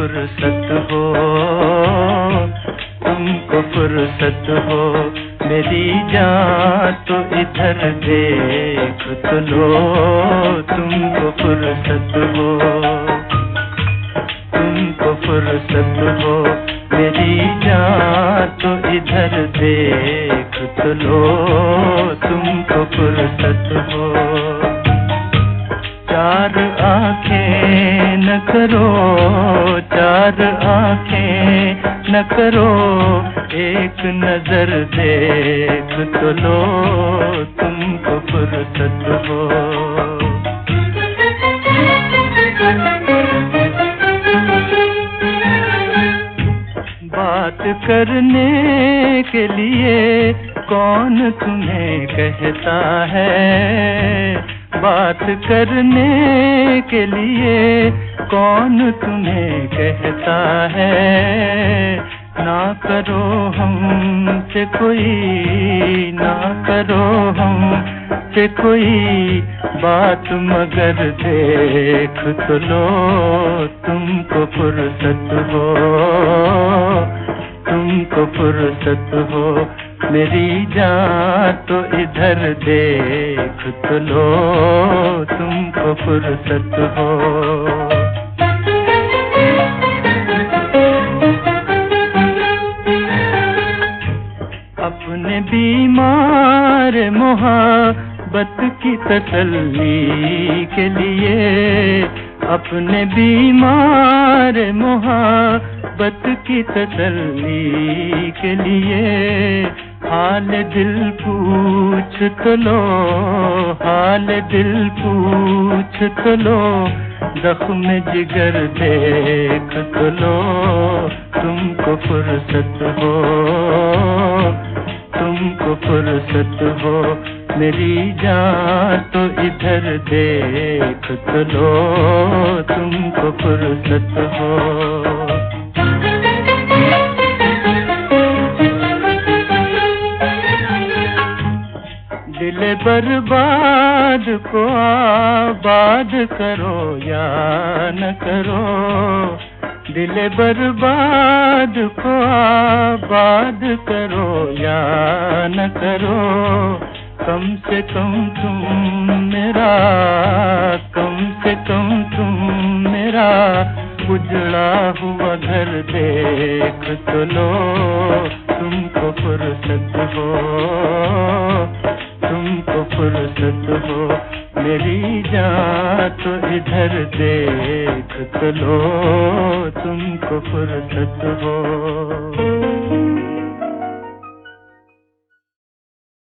फुर्सत हो, तुमको फुर्सत हो। मेरी जान तो इधर देख तो लो, तुमको फुर्सत हो। तुमको फुर्सत हो, मेरी जान तो इधर देख तो लो, तुमको फुर्सत हो। चार आँखें करो चार आँखें, न करो एक नज़र देख तो लो तुमको फुर्सत हो बात करने के लिए कौन तुम्हें कहता है? बात करने के लिए कौन तुम्हें कहता है? ना करो हम हमसे कोई, ना करो हम हमसे कोई बात, मगर देख तो लो तुमको फुर्सत हो, तुमको फुर्सत हो। मेरी जान तो इधर देख तो लो, तुमको फुर्सत हो। अपने बीमार मोहब्बत की तसल्ली के लिए, अपने बीमार मोहब्बत की तसल्ली के लिए हाल दिल पूछ तो लो हाल दिल पूछ तो लो जख्म जिगर देख तो लो तुमको फुर्सत हो, तुमको फुर्सत हो, मेरी जान तो इधर देख तो लो तुमको फुर्सत हो। दिल बर्बाद को आबाद करो या न करो। दिल बर्बाद को आबाद करो या न करो। कम से कम तुम मेरा, कम से कम तुम मेरा। उजड़ा हुआ घर देख तो लो, तुमको फुर्सत हो। तुमको फुर्सत हो मेरी जान तो इधर देख तो लो तुमको फुर्सत हो।